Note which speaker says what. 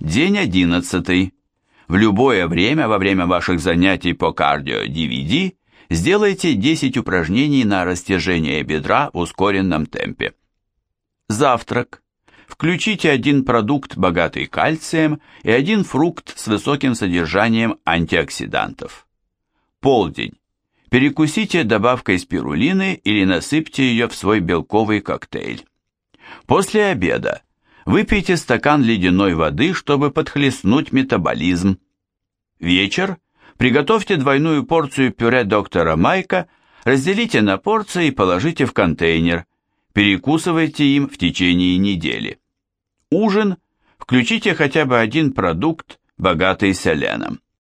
Speaker 1: День 11. В любое время во время ваших занятий по кардио-DVD сделайте 10 упражнений на растяжение бедра в ускоренном темпе. Завтрак. Включите один продукт, богатый кальцием, и один фрукт с высоким содержанием антиоксидантов. Полдень. Перекусите добавкой спирулины или насыпьте ее в свой белковый коктейль. После обеда выпейте стакан ледяной воды, чтобы подхлестнуть метаболизм. Вечер. Приготовьте двойную порцию пюре доктора Майка, разделите на порции и положите в контейнер. Перекусывайте им в течение недели. Ужин. Включите хотя бы один продукт, богатый селеном.